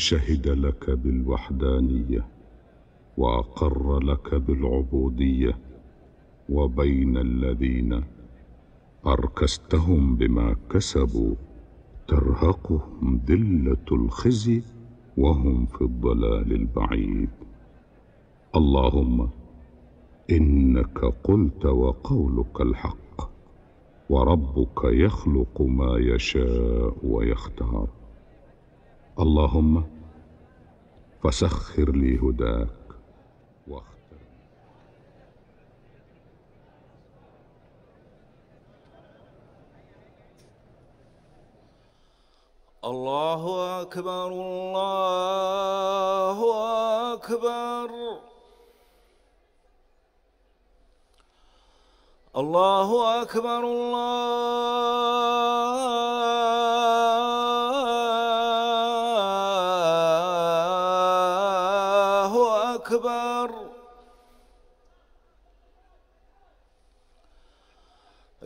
شهد لك بالوحدانية وأقر لك بالعبودية وبين الذين أركستهم بما كسبوا ترهقهم ذلة الخزي وهم في الضلال البعيد. اللهم إنك قلت وقولك الحق وربك يخلق ما يشاء ويختار. اللهم فسخر لي هداك واختر. الله أكبر الله أكبر. الله أكبر الله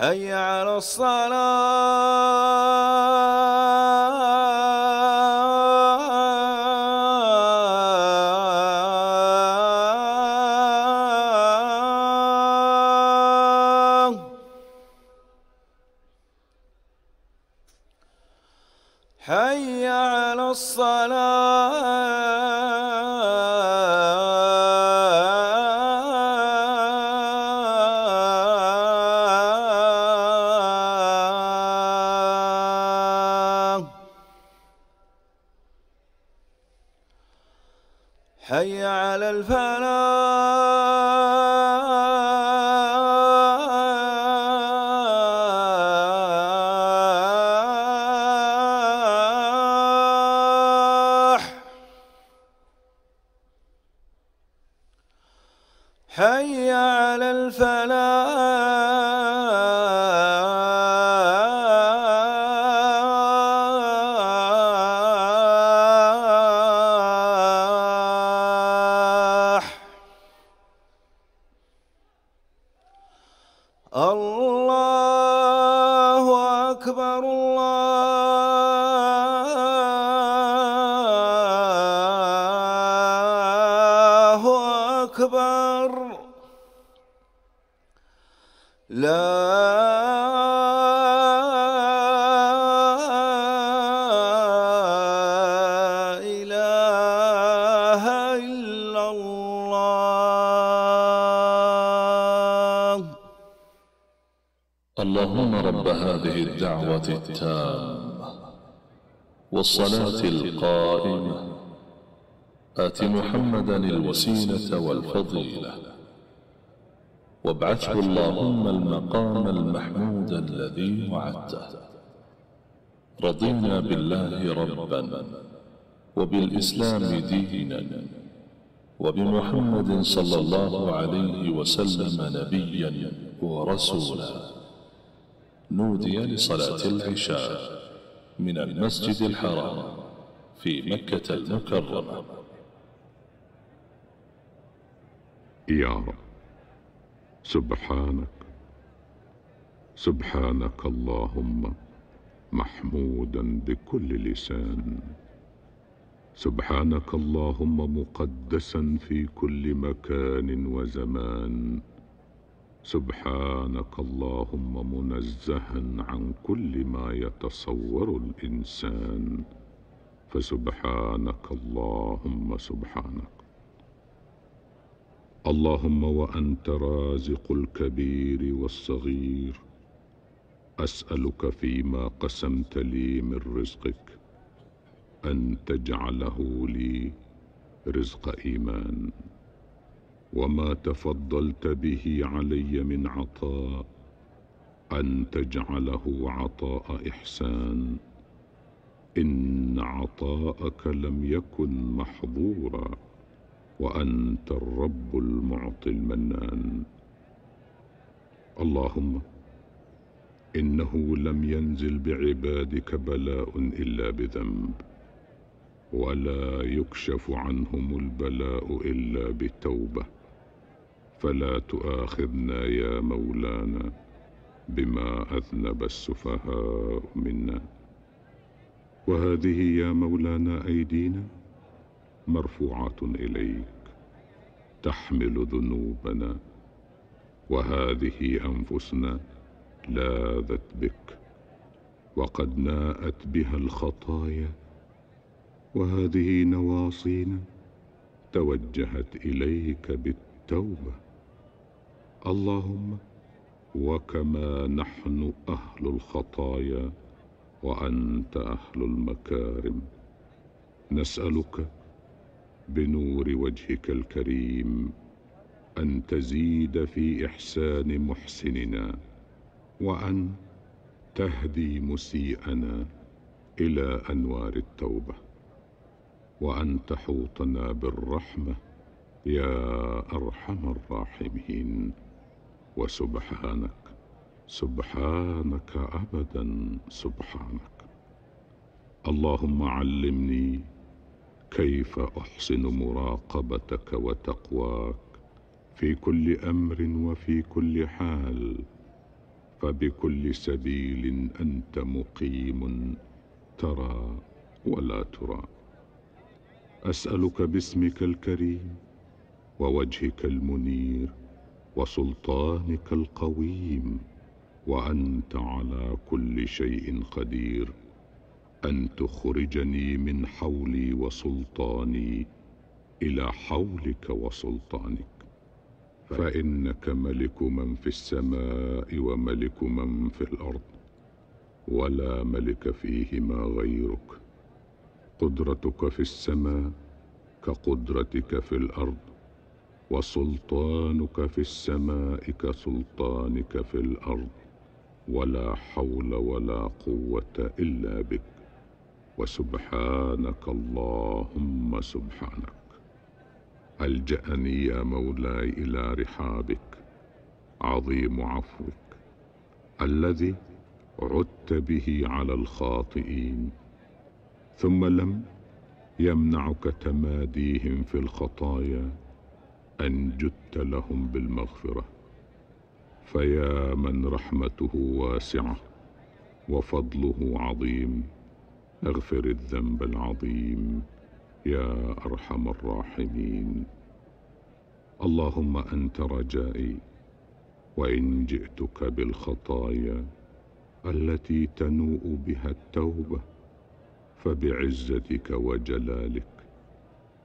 حي على الصلاة. اللهم رب هذه الدعوة التامة والصلاة القائمة. آت محمدا الوسيلة والفضيلة. وابعثه اللهم المقام المحمود الذي وعدته. رضينا بالله ربا وبالإسلام دينا وبمحمد صلى الله عليه وسلم نبيا ورسولا. نودي لصلاة العشاء من المسجد الحرام في مكة المكرمة. يا رب. سبحانك. سبحانك اللهم محمودا بكل لسان. سبحانك اللهم مقدسا في كل مكان وزمان. سبحانك اللهم منزها عن كل ما يتصور الإنسان. فسبحانك اللهم سبحانك. اللهم وأنت رازق الكبير والصغير. أسألك فيما قسمت لي من رزقك. أن تجعله لي رزق إيمان. وما تفضلت به علي من عطاء أن تجعله عطاء إحسان. إن عطاءك لم يكن محظورا وأنت الرب المعطي المنان. اللهم إنه لم ينزل بعبادك بلاء إلا بذنب ولا يكشف عنهم البلاء إلا بتوبه فلا تؤاخذنا يا مولانا بما أذنب السفهاء منا. وهذه يا مولانا أيدينا مرفوعة إليك تحمل ذنوبنا. وهذه أنفسنا لاذت بك وقد ناءت بها الخطايا. وهذه نواصينا توجهت إليك بالتوبة. اللهم وكما نحن أهل الخطايا وأنت أهل المكارم. نسألك بنور وجهك الكريم أن تزيد في إحسان محسننا وأن تهدي مسيئنا إلى أنوار التوبة. وأن تحوطنا بالرحمة يا أرحم الراحمين. وسبحانك. سبحانك ابدا سبحانك. اللهم علمني كيف أحسن مراقبتك وتقواك في كل أمر وفي كل حال فبكل سبيل أنت مقيم ترى ولا ترى. أسألك باسمك الكريم ووجهك المنير وسلطانك القويم وأنت على كل شيء قدير. أن تخرجني من حولي وسلطاني إلى حولك وسلطانك. فإنك ملك من في السماء وملك من في الأرض ولا ملك فيهما غيرك. قدرتك في السماء كقدرتك في الأرض. وسلطانك في السماء كسلطانك في الأرض ولا حول ولا قوة إلا بك. وسبحانك اللهم سبحانك. ألجأني يا مولاي إلى رحابك. عظيم عفوك. الذي عدت به على الخاطئين. ثم لم يمنعك تماديهم في الخطايا. أن جدت لهم بالمغفرة فيا من رحمته واسعة وفضله عظيم اغفر الذنب العظيم يا أرحم الراحمين. اللهم أنت رجائي وإن جئتك بالخطايا التي تنوء بها التوبة فبعزتك وجلالك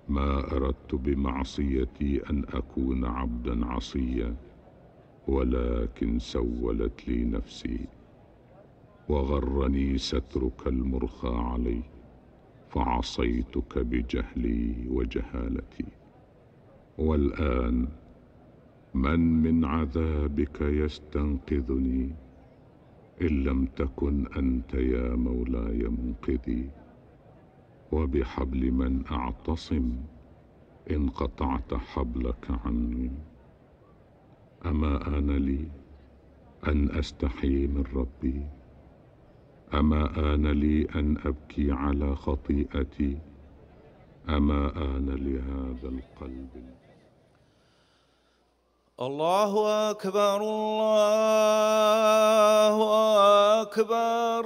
ما أردت بمعصيتي أن أكون عبدا عصيا ولكن سولت لي نفسي وغرني سترك المرخى علي فعصيتك بجهلي وجهالتي. والآن من من عذابك يستنقذني؟ إن لم تكن أنت يا مولاي منقذي. وبحبل من أعتصم إن قطعت حبلك عني. أما آن لي أن أستحي من ربي؟ أما آن لي أن أبكي على خطيئتي؟ أما آن لهذا القلب الله أكبر الله أكبر.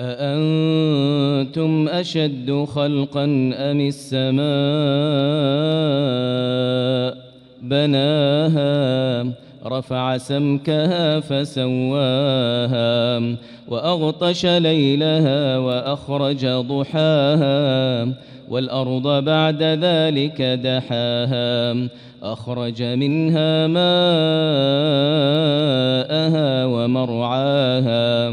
أأنتم أشد خلقا أم السماء؟ بناها رفع سمكها فسواها وأغطش ليلها وأخرج ضحاها والأرض بعد ذلك دحاها أخرج منها ماءها ومرعاها.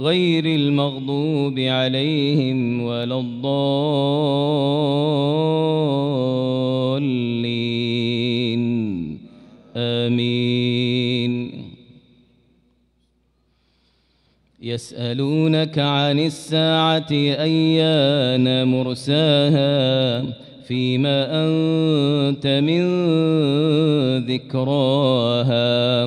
غير المغضوب عليهم ولا الضالين. آمين. يسألونك عن الساعة أيان مرساها؟ فيما أنت من ذكراها.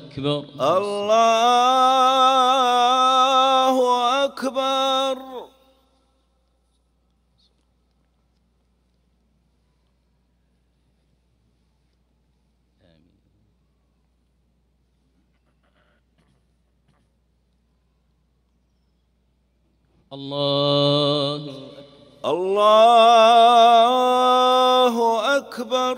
أكبر الله أكبر الله الله أكبر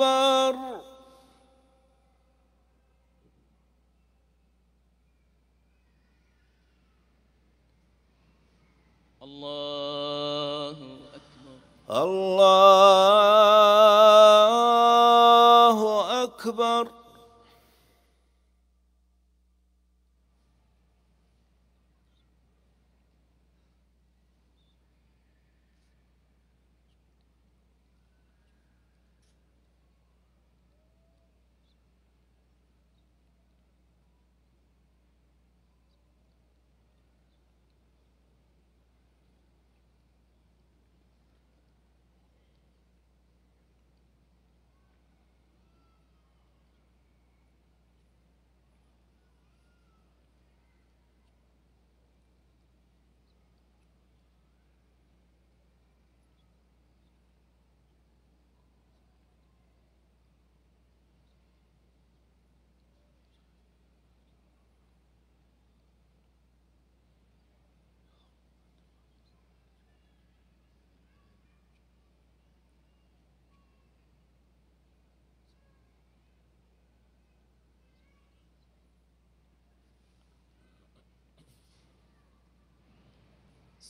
أكبر. الله أكبر. الله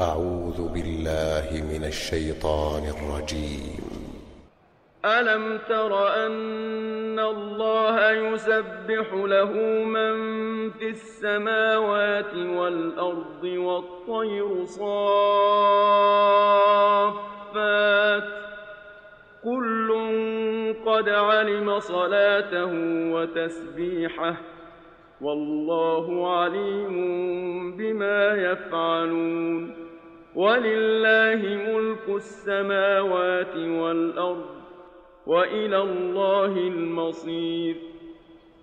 أعوذ بالله من الشيطان الرجيم. ألم تر أن الله يسبح له من في السماوات والأرض والطير صافات كل قد علم صلاته وتسبيحه والله عليم بما يفعلون. ولله ملك السماوات والأرض وإلى الله المصير.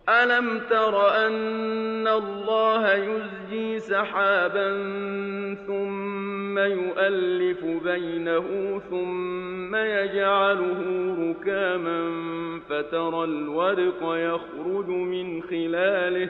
ألم تر أن الله يزجي سحابا ثم يؤلف بينه ثم يجعله ركاما فترى الودق يخرج من خلاله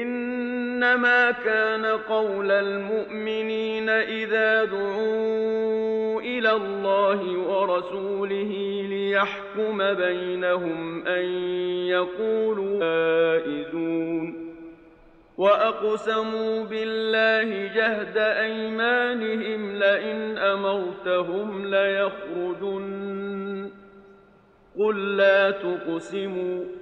إنما كان قول المؤمنين إذا دعوا إلى الله ورسوله ليحكم بينهم أن يقولوا آئذون وأقسموا بالله جهد أيمانهم لئن أمرتهم ليخرجن. قل لا تقسموا.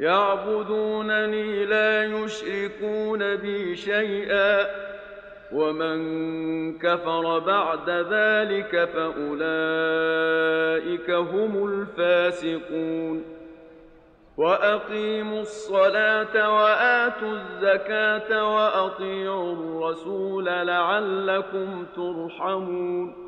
يعبدونني لا يشركون بي شيئا ومن كفر بعد ذلك فأولئك هم الفاسقون. وأقيموا الصلاة وآتوا الزكاة وأطيعوا الرسول لعلكم ترحمون.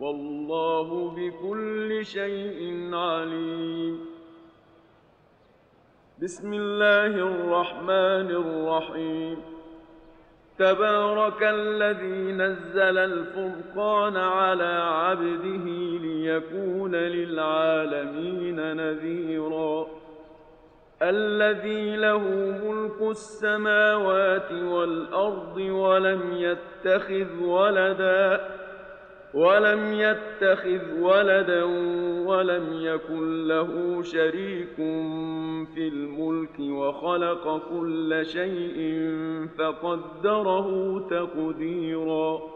والله بكل شيء عليم. بسم الله الرحمن الرحيم. تبارك الذي نزل الفرقان على عبده ليكون للعالمين نذيرا. الذي له ملك السماوات والأرض ولم يتخذ ولدا. ولم يتخذ ولدا ولم يكن له شريك في الملك وخلق كل شيء فقدره تقديرا.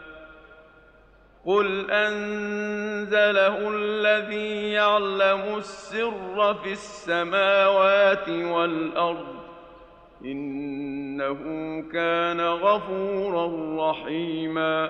قل انزله الذي يعلم السر في السماوات والارض انه كان غفورا رحيما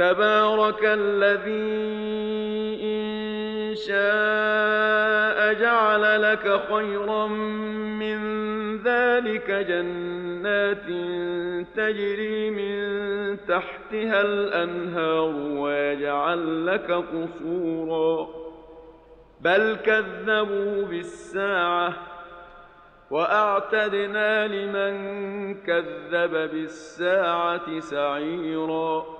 تبارك الذي إن شاء جعل لك خيرا من ذلك جنات تجري من تحتها الأنهار ويجعل لك قصورا. بل كذبوا بالساعة وأعتدنا لمن كذب بالساعة سعيرا.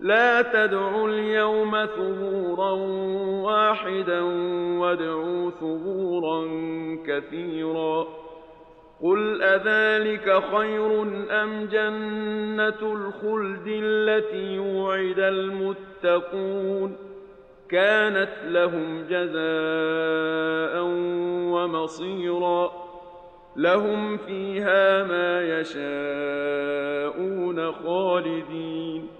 لا تدعوا اليوم ثبورا واحدا وادعوا ثبورا كثيرا. قل أذلك خير أم جنة الخلد التي وعد المتقون؟ كانت لهم جزاء ومصيرا. لهم فيها ما يشاءون خالدين.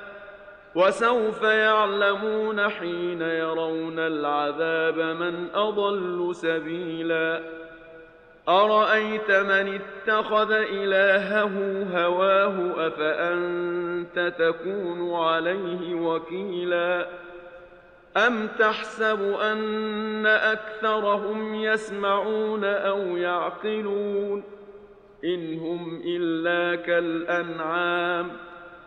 وسوف يعلمون حين يرون العذاب من أضل سبيلا. أرأيت من اتخذ إلهه هواه أفأنت تكون عليه وكيلا؟ أم تحسب أن أكثرهم يسمعون أو يعقلون؟ إن هم إلا كالأنعام.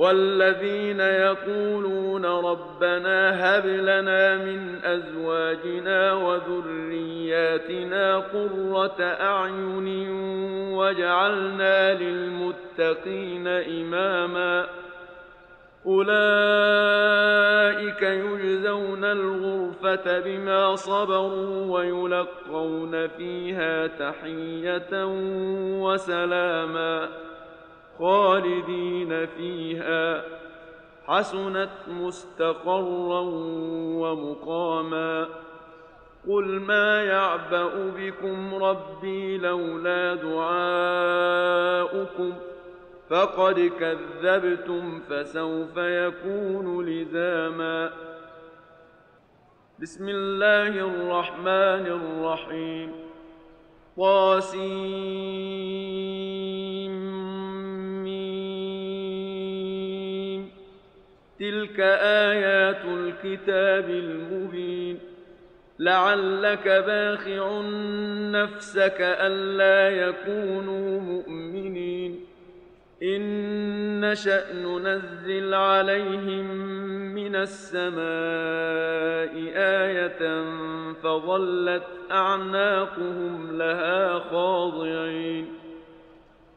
والذين يقولون ربنا هب لنا من أزواجنا وذرياتنا قرة أعين واجعلنا للمتقين إماماً أولئك يجزون الغرفة بما صبروا ويلقون فيها تحية وسلاما خالدين فيها حسنت مستقرا ومقاما قل ما يعبأ بكم ربي لولا دعاؤكم ۖ فقد كذبتم فسوف يكون لزاما بسم الله الرحمن الرحيم طاسيم تلك آيات الكتاب المبين. لعلك باخع نفسك ألا يكونوا مؤمنين. إن نشأ ننزل عليهم من السماء آية فظلت أعناقهم لها خاضعين.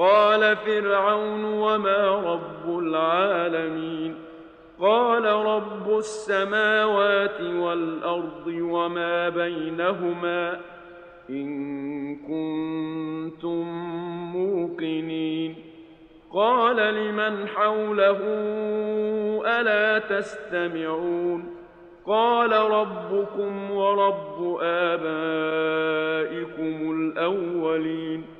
قال فرعون وما رب العالمين قال رب السماوات والأرض وما بينهما إن كنتم موقنين قال لمن حوله ألا تستمعون قال ربكم ورب آبائكم الأولين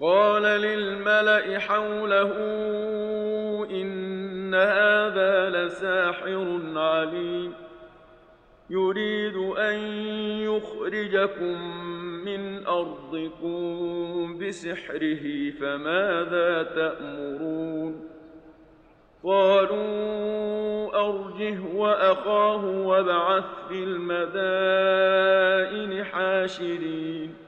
قال للملأ حوله إن هذا لساحر عليم. يريد أن يخرجكم من أرضكم بسحره فماذا تأمرون؟ قالوا أرجه وأخاه وابعث في المدائن حاشرين.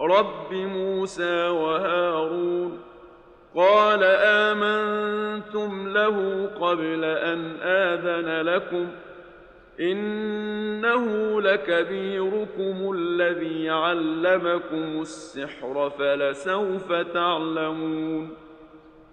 رب موسى وهارون قال آمنتم له قبل أن آذن لكم ۖ إنه لكبيركم الذي علمكم السحر فلسوف تعلمون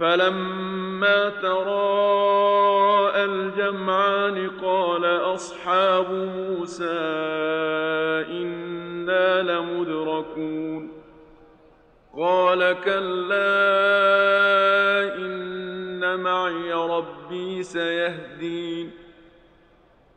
فلما تراءى الجمعان قال أصحاب موسى إنا لمدركون. قال كلا إن معي ربي سيهدين.